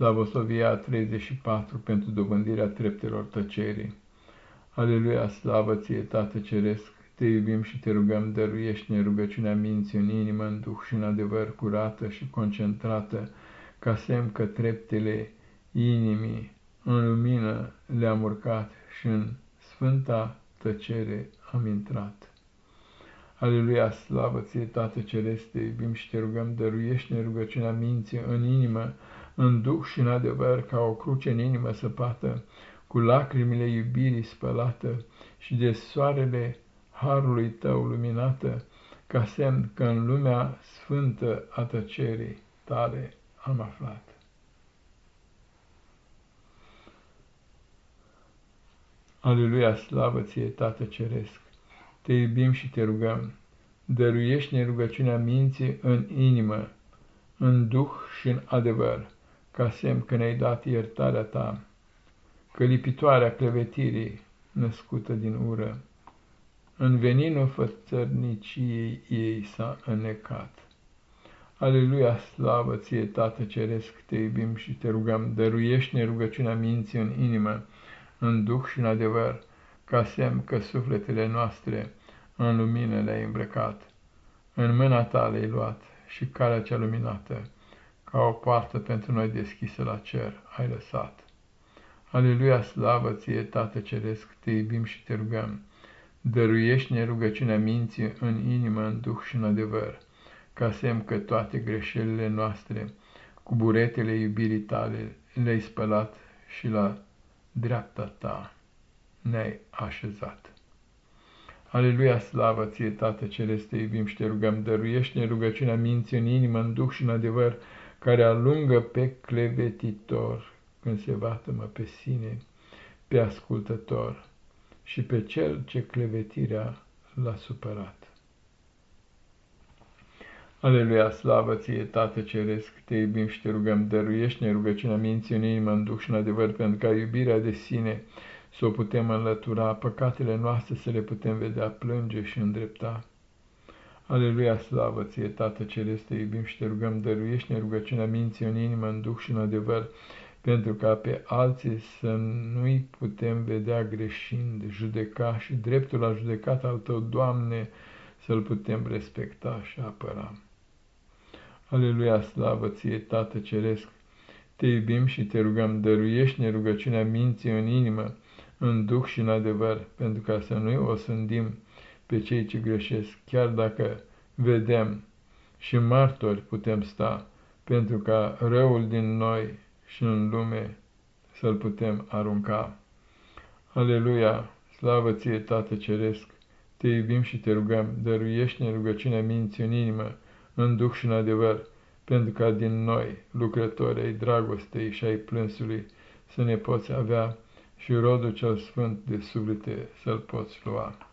Slavosovia 34 pentru dobândirea treptelor tăcerii. Aleluia, slavă ție, Tată Ceresc, te iubim și te rugăm, dăruiește-ne rugăciunea minții în inimă, în duh și în adevăr curată și concentrată, ca semn că treptele inimii în lumină le-am urcat și în sfânta tăcere am intrat. Aleluia, slavă ție, Tată Ceresc, te iubim și te rugăm, dăruiește-ne rugăciunea minții în inimă, în duh și în adevăr, ca o cruce în inimă săpată, cu lacrimile iubirii spălată și de soarele harului tău luminată, ca semn că în lumea sfântă a tăcerii tale am aflat. Aleluia, slavă ție, Tată Ceresc! Te iubim și te rugăm, dăruiește-ne rugăciunea minții în inimă, în duh și în adevăr, ca semn că ne-ai dat iertarea ta, că lipitoarea clevetirii născută din ură, în veninul fățărniciei ei s-a înnecat. Aleluia, slavă ție, Tată Ceresc, te iubim și te rugăm, dăruiește-ne rugăciunea minții în inimă, în duh și în adevăr, ca semn că sufletele noastre în lumină le-ai îmbrăcat. În mâna ta le-ai luat și calea cea luminată, ca o poartă pentru noi deschisă la cer, ai lăsat. Aleluia, slavă ție, Tată Ceresc, te iubim și te rugăm. Dăruiește-ne rugăciunea minții în inimă, în duh și în adevăr, ca semn că toate greșelile noastre, cu buretele iubirii tale, le-ai spălat și la dreapta ta ne-ai așezat. Aleluia, slavă ție, Tată Celeste, te iubim și te rugăm, dăruiește-ne rugăciunea minții în inimă, în duh și în adevăr, care alungă pe clevetitor, când se vatămă pe sine, pe ascultător și pe cel ce clevetirea l-a supărat. Aleluia, slavă ție, Tată Ceresc, te iubim și te rugăm, dăruiește-ne rugăciunea minții în inimă, în duh și în adevăr, pentru ca iubirea de sine să o putem înlătura, păcatele noastre să le putem vedea, plânge și îndrepta. Aleluia, slavă ție, Tată Ceresc, te iubim și te rugăm, dăruiește-ne rugăciunea minții în inimă, în duh și în adevăr, pentru ca pe alții să nu-i putem vedea greșind, judeca și dreptul la judecat al Tău, Doamne, să-L putem respecta și apăra. Aleluia, slavă ție, Tată Ceresc! Te iubim și te rugăm, dăruiește-ne rugăciunea minții în inimă, în duh și în adevăr, pentru ca să nu-i osândim pe cei ce greșesc, chiar dacă vedem și martori putem sta, pentru ca răul din noi și în lume să-l putem arunca. Aleluia, slavă ție, Tată Ceresc! Te iubim și te rugăm, dăruiește-ne rugăciunea minții în inimă, în duh și în adevăr, pentru ca din noi, lucrători ai dragostei și ai plânsului, să ne poți avea și rodul cel sfânt de suflete să-l poți lua.